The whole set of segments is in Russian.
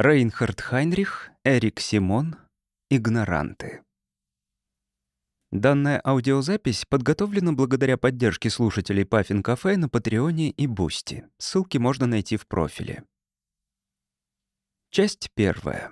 Рейнхард Хайнрих, Эрик Симон, «Игноранты». Данная аудиозапись подготовлена благодаря поддержке слушателей Puffin Cafe на Патреоне и Boosty. Ссылки можно найти в профиле. Часть первая.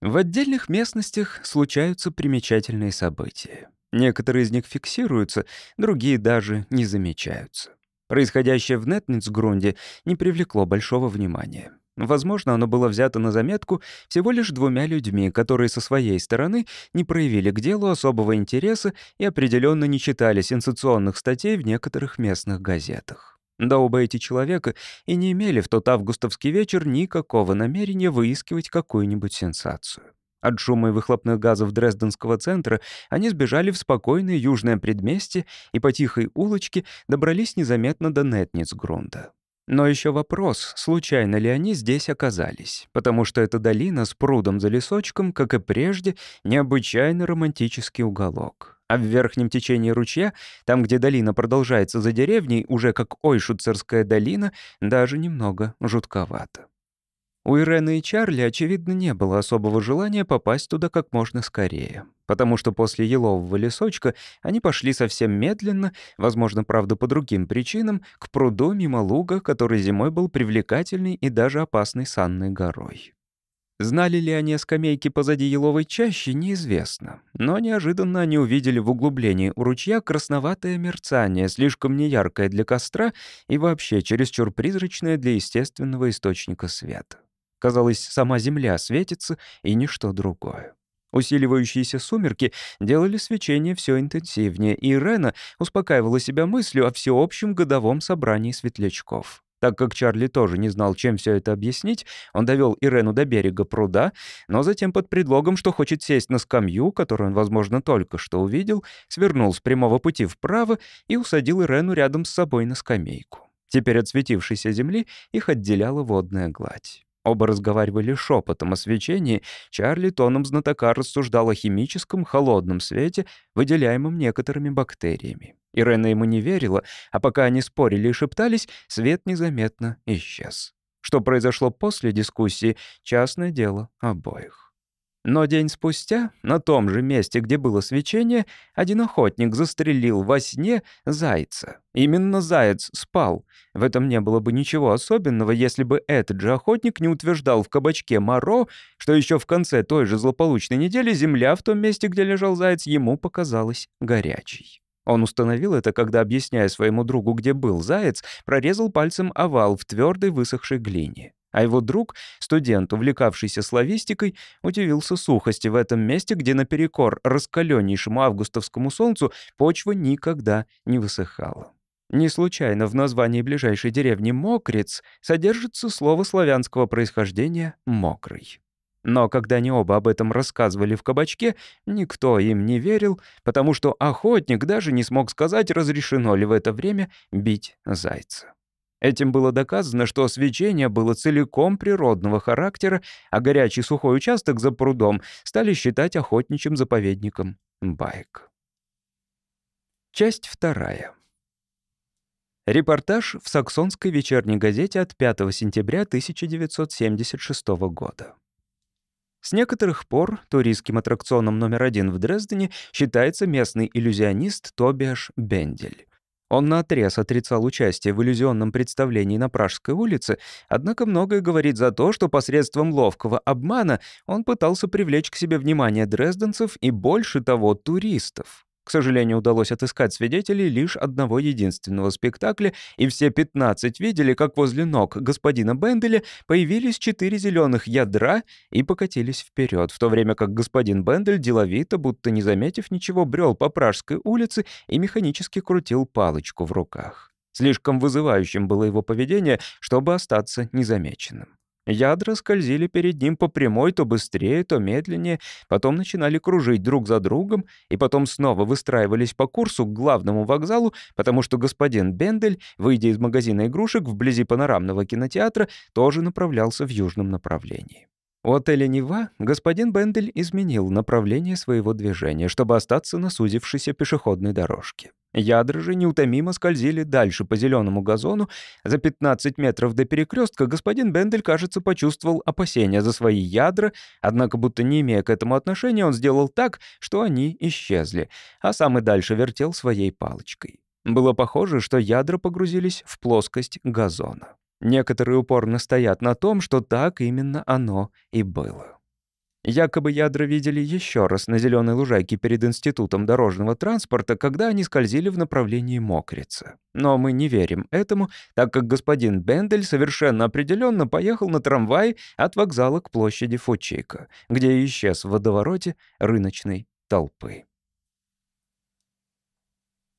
В отдельных местностях случаются примечательные события. Некоторые из них фиксируются, другие даже не замечаются. Происходящее в Нетницгрунде не привлекло большого внимания. Возможно, оно было взято на заметку всего лишь двумя людьми, которые со своей стороны не проявили к делу особого интереса и определенно не читали сенсационных статей в некоторых местных газетах. Да оба эти человека и не имели в тот августовский вечер никакого намерения выискивать какую-нибудь сенсацию. От шума и выхлопных газов Дрезденского центра они сбежали в спокойное южное предместье и по тихой улочке добрались незаметно до Нетницгрунда. Но еще вопрос, случайно ли они здесь оказались, потому что эта долина с прудом за лесочком, как и прежде, необычайно романтический уголок. А в верхнем течении ручья, там, где долина продолжается за деревней, уже как Ойшуцерская долина, даже немного жутковато. У Ирены и Чарли, очевидно, не было особого желания попасть туда как можно скорее, потому что после елового лесочка они пошли совсем медленно, возможно, правда, по другим причинам, к пруду мимо луга, который зимой был привлекательной и даже опасной санной горой. Знали ли они о скамейке позади еловой чащи, неизвестно. Но неожиданно они увидели в углублении у ручья красноватое мерцание, слишком неяркое для костра и вообще чересчур призрачное для естественного источника света. Казалось, сама земля светится и ничто другое. Усиливающиеся сумерки делали свечение все интенсивнее, и Рена успокаивала себя мыслью о всеобщем годовом собрании светлячков. Так как Чарли тоже не знал, чем все это объяснить, он довел Ирену до берега пруда, но затем под предлогом, что хочет сесть на скамью, которую он, возможно, только что увидел, свернул с прямого пути вправо и усадил Ирену рядом с собой на скамейку. Теперь от светившейся земли их отделяла водная гладь. Оба разговаривали шепотом о свечении. Чарли тоном знатока рассуждал о химическом холодном свете, выделяемом некоторыми бактериями. Ирена ему не верила, а пока они спорили и шептались, свет незаметно исчез. Что произошло после дискуссии — частное дело обоих. Но день спустя, на том же месте, где было свечение, один охотник застрелил во сне зайца. Именно заяц спал. В этом не было бы ничего особенного, если бы этот же охотник не утверждал в кабачке Моро, что еще в конце той же злополучной недели земля в том месте, где лежал заяц, ему показалась горячей. Он установил это, когда, объясняя своему другу, где был заяц, прорезал пальцем овал в твердой высохшей глине. А его друг, студент, увлекавшийся славистикой, удивился сухости в этом месте, где наперекор раскаленнейшему августовскому солнцу почва никогда не высыхала. Не случайно в названии ближайшей деревни Мокриц содержится слово славянского происхождения «мокрый». Но когда они оба об этом рассказывали в кабачке, никто им не верил, потому что охотник даже не смог сказать, разрешено ли в это время бить зайца. Этим было доказано, что свечение было целиком природного характера, а горячий сухой участок за прудом стали считать охотничьим заповедником Байк. Часть вторая. Репортаж в саксонской вечерней газете от 5 сентября 1976 года. С некоторых пор туристским аттракционом номер один в Дрездене считается местный иллюзионист Тобиаш Бендель. Он наотрез отрицал участие в иллюзионном представлении на Пражской улице, однако многое говорит за то, что посредством ловкого обмана он пытался привлечь к себе внимание дрезденцев и, больше того, туристов. К сожалению, удалось отыскать свидетелей лишь одного единственного спектакля, и все 15 видели, как возле ног господина Бенделя появились четыре зеленых ядра и покатились вперед, в то время как господин Бендель деловито, будто не заметив ничего, брел по Пражской улице и механически крутил палочку в руках. Слишком вызывающим было его поведение, чтобы остаться незамеченным. Ядра скользили перед ним по прямой то быстрее, то медленнее, потом начинали кружить друг за другом и потом снова выстраивались по курсу к главному вокзалу, потому что господин Бендель, выйдя из магазина игрушек вблизи панорамного кинотеатра, тоже направлялся в южном направлении. У отеля «Нева» господин Бендель изменил направление своего движения, чтобы остаться на сузившейся пешеходной дорожке. Ядра же неутомимо скользили дальше по зеленому газону. За 15 метров до перекрестка господин Бендель, кажется, почувствовал опасения за свои ядра, однако, будто не имея к этому отношения, он сделал так, что они исчезли, а сам и дальше вертел своей палочкой. Было похоже, что ядра погрузились в плоскость газона. Некоторые упорно стоят на том, что так именно оно и было. Якобы ядра видели еще раз на зеленой лужайке перед Институтом дорожного транспорта, когда они скользили в направлении Мокрицы. Но мы не верим этому, так как господин Бендель совершенно определенно поехал на трамвае от вокзала к площади Фучейка, где исчез в водовороте рыночной толпы.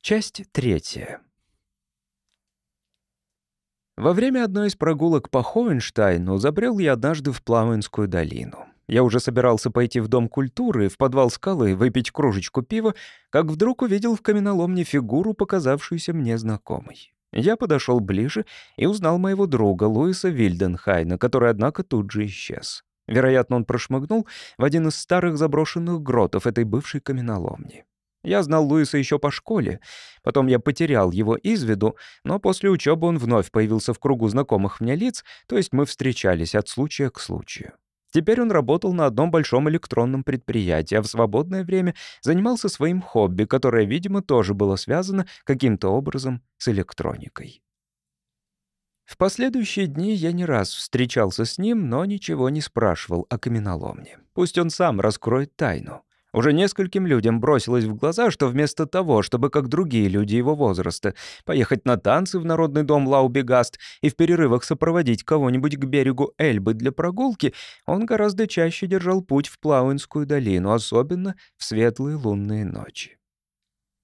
Часть третья. Во время одной из прогулок по Хоенштайну забрел я однажды в Плаванскую долину. Я уже собирался пойти в Дом культуры, в подвал скалы, выпить кружечку пива, как вдруг увидел в каменоломне фигуру, показавшуюся мне знакомой. Я подошел ближе и узнал моего друга Луиса Вильденхайна, который, однако, тут же исчез. Вероятно, он прошмыгнул в один из старых заброшенных гротов этой бывшей каменоломни. Я знал Луиса еще по школе, потом я потерял его из виду, но после учебы он вновь появился в кругу знакомых мне лиц, то есть мы встречались от случая к случаю. Теперь он работал на одном большом электронном предприятии, а в свободное время занимался своим хобби, которое, видимо, тоже было связано каким-то образом с электроникой. В последующие дни я не раз встречался с ним, но ничего не спрашивал о каменоломне. Пусть он сам раскроет тайну. Уже нескольким людям бросилось в глаза, что вместо того, чтобы, как другие люди его возраста, поехать на танцы в народный дом Лаубегаст и в перерывах сопроводить кого-нибудь к берегу Эльбы для прогулки, он гораздо чаще держал путь в Плауинскую долину, особенно в светлые лунные ночи.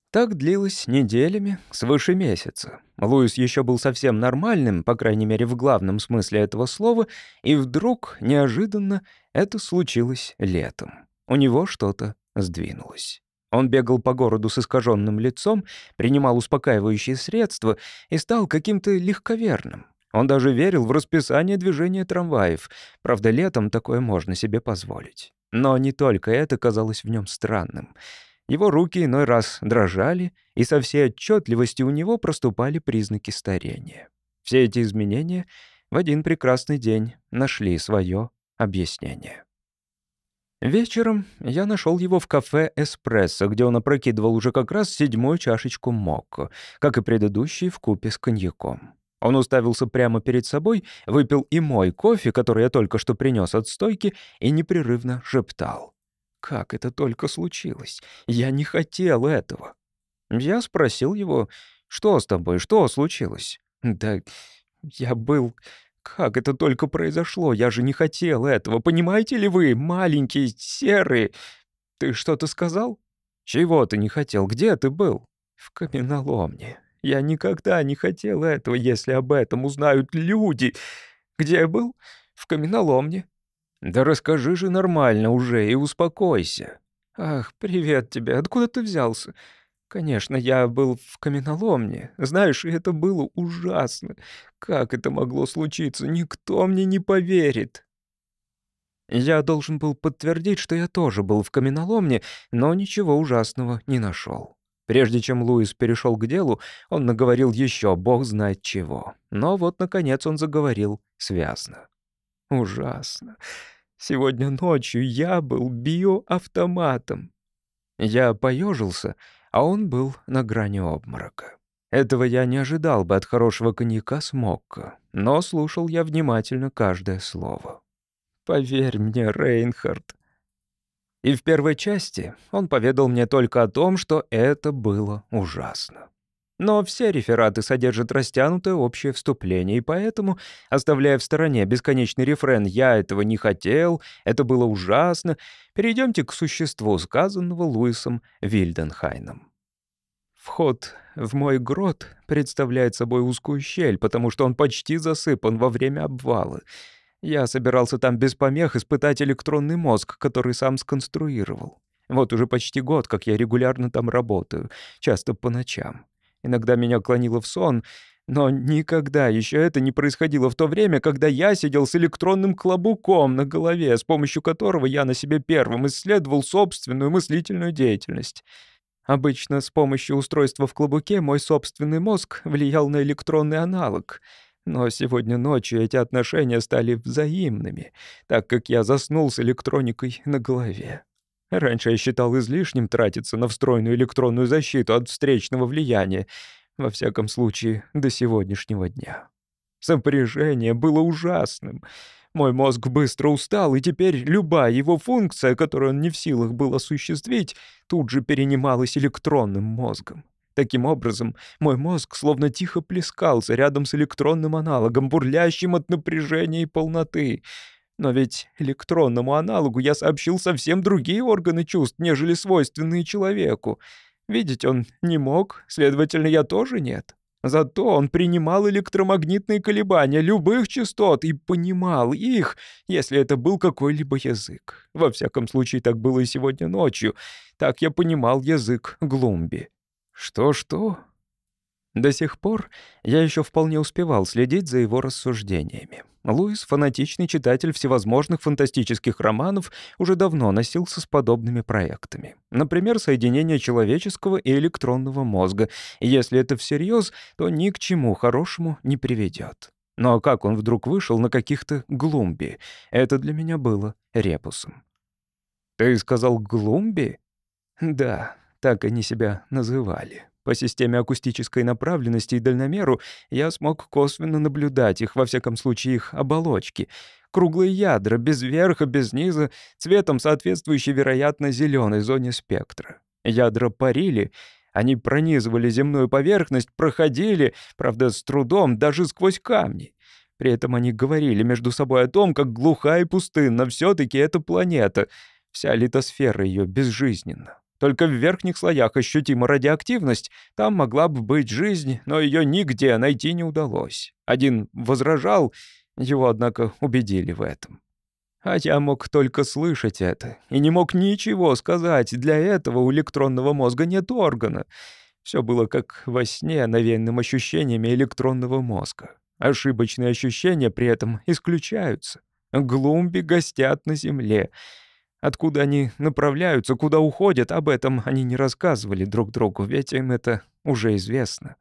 Так длилось неделями, свыше месяца. Луис еще был совсем нормальным, по крайней мере, в главном смысле этого слова, и вдруг, неожиданно, это случилось летом. У него что-то сдвинулось. Он бегал по городу с искаженным лицом, принимал успокаивающие средства и стал каким-то легковерным. Он даже верил в расписание движения трамваев. Правда, летом такое можно себе позволить. Но не только это казалось в нем странным. Его руки иной раз дрожали, и со всей отчетливостью у него проступали признаки старения. Все эти изменения в один прекрасный день нашли свое объяснение. Вечером я нашел его в кафе «Эспрессо», где он опрокидывал уже как раз седьмую чашечку мокко, как и предыдущий в купе с коньяком. Он уставился прямо перед собой, выпил и мой кофе, который я только что принес от стойки, и непрерывно шептал. «Как это только случилось? Я не хотел этого». Я спросил его, «Что с тобой? Что случилось?» «Да я был как это только произошло? Я же не хотел этого. Понимаете ли вы, маленький, серый? Ты что-то сказал? Чего ты не хотел? Где ты был? В каменоломне. Я никогда не хотел этого, если об этом узнают люди. Где я был? В каменоломне. Да расскажи же нормально уже и успокойся. Ах, привет тебе. Откуда ты взялся? Конечно, я был в каменоломне. Знаешь, это было ужасно. Как это могло случиться? Никто мне не поверит. Я должен был подтвердить, что я тоже был в каменоломне, но ничего ужасного не нашел. Прежде чем Луис перешел к делу, он наговорил еще бог знает чего. Но вот, наконец, он заговорил связно. Ужасно. Сегодня ночью я был биоавтоматом. Я поежился — а он был на грани обморока. Этого я не ожидал бы от хорошего коньяка с мокко, но слушал я внимательно каждое слово. «Поверь мне, Рейнхард». И в первой части он поведал мне только о том, что это было ужасно. Но все рефераты содержат растянутое общее вступление, и поэтому, оставляя в стороне бесконечный рефрен «я этого не хотел», «это было ужасно», перейдемте к существу сказанного Луисом Вильденхайном. Вход в мой грот представляет собой узкую щель, потому что он почти засыпан во время обвала. Я собирался там без помех испытать электронный мозг, который сам сконструировал. Вот уже почти год, как я регулярно там работаю, часто по ночам. Иногда меня клонило в сон, но никогда еще это не происходило в то время, когда я сидел с электронным клобуком на голове, с помощью которого я на себе первым исследовал собственную мыслительную деятельность. Обычно с помощью устройства в клобуке мой собственный мозг влиял на электронный аналог. Но сегодня ночью эти отношения стали взаимными, так как я заснул с электроникой на голове. Раньше я считал излишним тратиться на встроенную электронную защиту от встречного влияния, во всяком случае, до сегодняшнего дня. Сопряжение было ужасным. Мой мозг быстро устал, и теперь любая его функция, которую он не в силах был осуществить, тут же перенималась электронным мозгом. Таким образом, мой мозг словно тихо плескался рядом с электронным аналогом, бурлящим от напряжения и полноты. Но ведь электронному аналогу я сообщил совсем другие органы чувств, нежели свойственные человеку. Видеть он не мог, следовательно, я тоже нет. Зато он принимал электромагнитные колебания любых частот и понимал их, если это был какой-либо язык. Во всяком случае, так было и сегодня ночью. Так я понимал язык Глумби. Что-что? До сих пор я еще вполне успевал следить за его рассуждениями. Луис, фанатичный читатель всевозможных фантастических романов, уже давно носился с подобными проектами. Например, соединение человеческого и электронного мозга. И если это всерьез, то ни к чему хорошему не приведет. Но как он вдруг вышел на каких-то глумби? Это для меня было репусом. «Ты сказал глумби?» «Да, так они себя называли». По системе акустической направленности и дальномеру я смог косвенно наблюдать их, во всяком случае их оболочки. Круглые ядра, без верха, без низа, цветом соответствующей, вероятно, зеленой зоне спектра. Ядра парили, они пронизывали земную поверхность, проходили, правда, с трудом, даже сквозь камни. При этом они говорили между собой о том, как глуха и пустынна все таки эта планета. Вся литосфера ее безжизненна. Только в верхних слоях ощутима радиоактивность. Там могла бы быть жизнь, но ее нигде найти не удалось. Один возражал, его, однако, убедили в этом. А я мог только слышать это и не мог ничего сказать. Для этого у электронного мозга нет органа. Все было как во сне, навеянным ощущениями электронного мозга. Ошибочные ощущения при этом исключаются. Глумби гостят на Земле — Откуда они направляются, куда уходят, об этом они не рассказывали друг другу, ведь им это уже известно.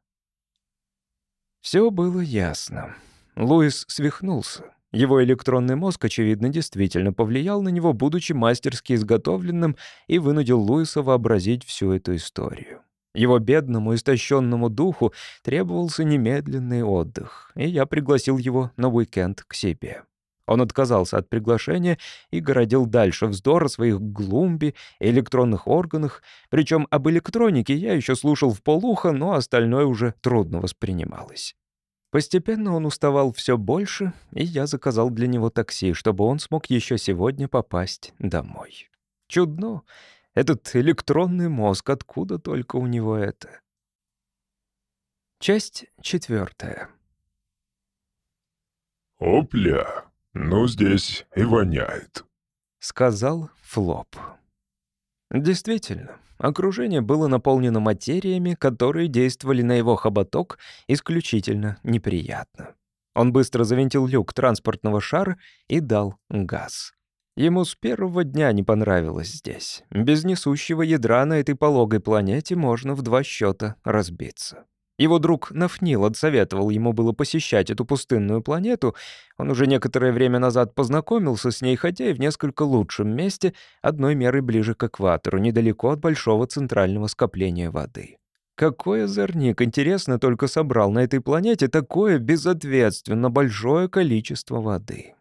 Все было ясно. Луис свихнулся. Его электронный мозг, очевидно, действительно повлиял на него, будучи мастерски изготовленным, и вынудил Луиса вообразить всю эту историю. Его бедному, истощенному духу требовался немедленный отдых, и я пригласил его на уикенд к себе. Он отказался от приглашения и городил дальше вздор о своих глумби и электронных органах, причем об электронике я еще слушал в полухо, но остальное уже трудно воспринималось. Постепенно он уставал все больше, и я заказал для него такси, чтобы он смог еще сегодня попасть домой. Чудно. Этот электронный мозг, откуда только у него это? Часть четвертая. «Опля!» «Ну, здесь и воняет», — сказал Флоп. Действительно, окружение было наполнено материями, которые действовали на его хоботок исключительно неприятно. Он быстро завинтил люк транспортного шара и дал газ. Ему с первого дня не понравилось здесь. Без несущего ядра на этой пологой планете можно в два счета разбиться. Его друг Нафнил отсоветовал ему было посещать эту пустынную планету. Он уже некоторое время назад познакомился с ней, хотя и в несколько лучшем месте, одной мерой ближе к экватору, недалеко от большого центрального скопления воды. Какой озорник, интересно, только собрал на этой планете такое безответственно большое количество воды.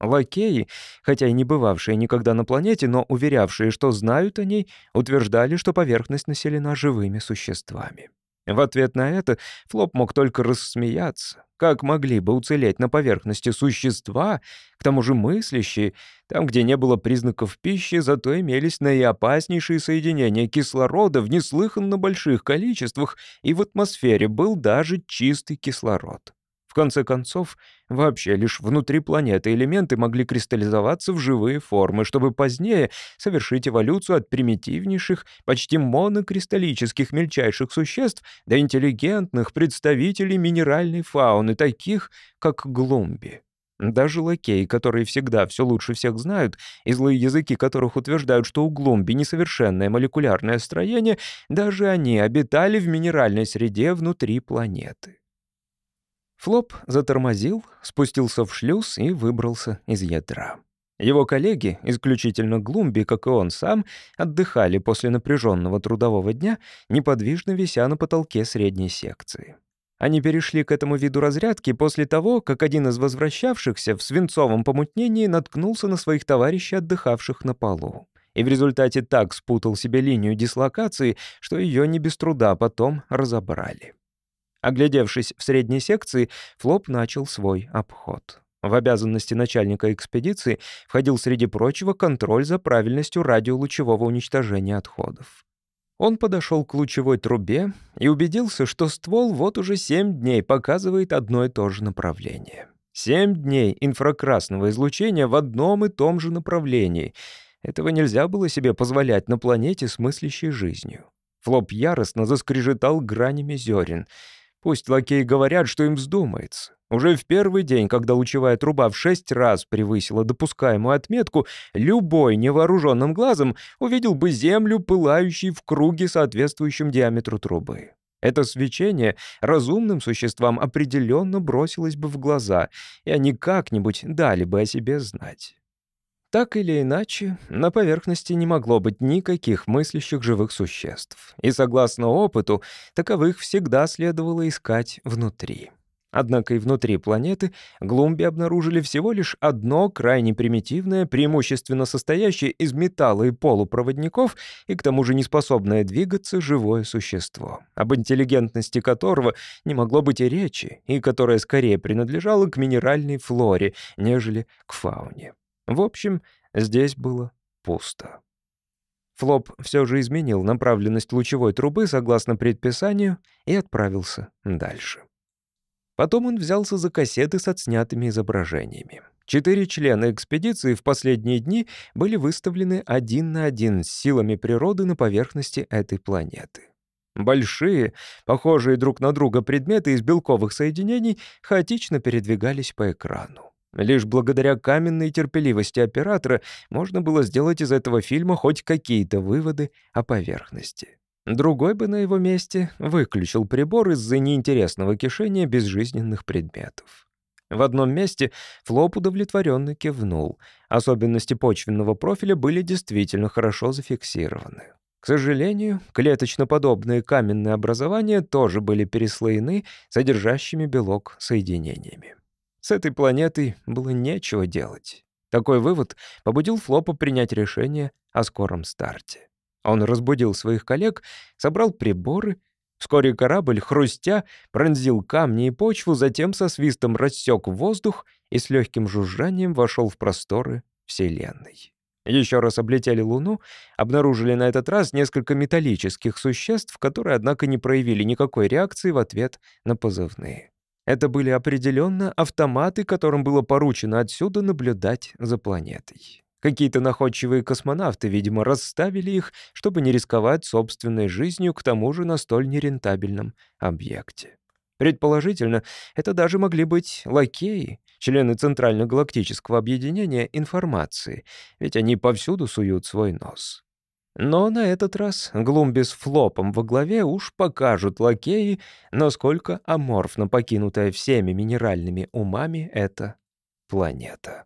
Лакеи, хотя и не бывавшие никогда на планете, но уверявшие, что знают о ней, утверждали, что поверхность населена живыми существами. В ответ на это Флоп мог только рассмеяться. Как могли бы уцелеть на поверхности существа, к тому же мыслящие, там, где не было признаков пищи, зато имелись наиопаснейшие соединения кислорода в неслыханно больших количествах, и в атмосфере был даже чистый кислород. В конце концов, вообще лишь внутри планеты элементы могли кристаллизоваться в живые формы, чтобы позднее совершить эволюцию от примитивнейших, почти монокристаллических мельчайших существ до интеллигентных представителей минеральной фауны, таких как глумби. Даже лакеи, которые всегда все лучше всех знают, и злые языки которых утверждают, что у Глумби несовершенное молекулярное строение, даже они обитали в минеральной среде внутри планеты. Флоп затормозил, спустился в шлюз и выбрался из ядра. Его коллеги, исключительно Глумби, как и он сам, отдыхали после напряженного трудового дня, неподвижно вися на потолке средней секции. Они перешли к этому виду разрядки после того, как один из возвращавшихся в свинцовом помутнении наткнулся на своих товарищей, отдыхавших на полу. И в результате так спутал себе линию дислокации, что ее не без труда потом разобрали. Оглядевшись в средней секции, Флоп начал свой обход. В обязанности начальника экспедиции входил, среди прочего, контроль за правильностью радиолучевого уничтожения отходов. Он подошел к лучевой трубе и убедился, что ствол вот уже семь дней показывает одно и то же направление. Семь дней инфракрасного излучения в одном и том же направлении. Этого нельзя было себе позволять на планете с мыслящей жизнью. Флоп яростно заскрежетал гранями зерен. Пусть лакеи говорят, что им вздумается. Уже в первый день, когда лучевая труба в шесть раз превысила допускаемую отметку, любой невооруженным глазом увидел бы Землю, пылающей в круге, соответствующем диаметру трубы. Это свечение разумным существам определенно бросилось бы в глаза, и они как-нибудь дали бы о себе знать. Так или иначе, на поверхности не могло быть никаких мыслящих живых существ, и, согласно опыту, таковых всегда следовало искать внутри. Однако и внутри планеты Глумби обнаружили всего лишь одно крайне примитивное, преимущественно состоящее из металла и полупроводников и к тому же неспособное двигаться живое существо, об интеллигентности которого не могло быть и речи, и которое скорее принадлежало к минеральной флоре, нежели к фауне. В общем, здесь было пусто. Флоп все же изменил направленность лучевой трубы согласно предписанию и отправился дальше. Потом он взялся за кассеты с отснятыми изображениями. Четыре члена экспедиции в последние дни были выставлены один на один с силами природы на поверхности этой планеты. Большие, похожие друг на друга предметы из белковых соединений хаотично передвигались по экрану. Лишь благодаря каменной терпеливости оператора можно было сделать из этого фильма хоть какие-то выводы о поверхности. Другой бы на его месте выключил прибор из-за неинтересного кишения безжизненных предметов. В одном месте Флоп удовлетворенно кивнул. Особенности почвенного профиля были действительно хорошо зафиксированы. К сожалению, клеточно-подобные каменные образования тоже были переслоены содержащими белок соединениями. С этой планетой было нечего делать. Такой вывод побудил Флопа принять решение о скором старте. Он разбудил своих коллег, собрал приборы. Вскоре корабль, хрустя, пронзил камни и почву, затем со свистом рассек воздух и с легким жужжанием вошел в просторы Вселенной. Еще раз облетели Луну, обнаружили на этот раз несколько металлических существ, которые, однако, не проявили никакой реакции в ответ на позывные. Это были определенно автоматы, которым было поручено отсюда наблюдать за планетой. Какие-то находчивые космонавты, видимо, расставили их, чтобы не рисковать собственной жизнью к тому же на столь нерентабельном объекте. Предположительно, это даже могли быть лакеи, члены Центрально-галактического объединения информации, ведь они повсюду суют свой нос. Но на этот раз Глумби с флопом во главе уж покажут лакеи, насколько аморфно покинутая всеми минеральными умами эта планета.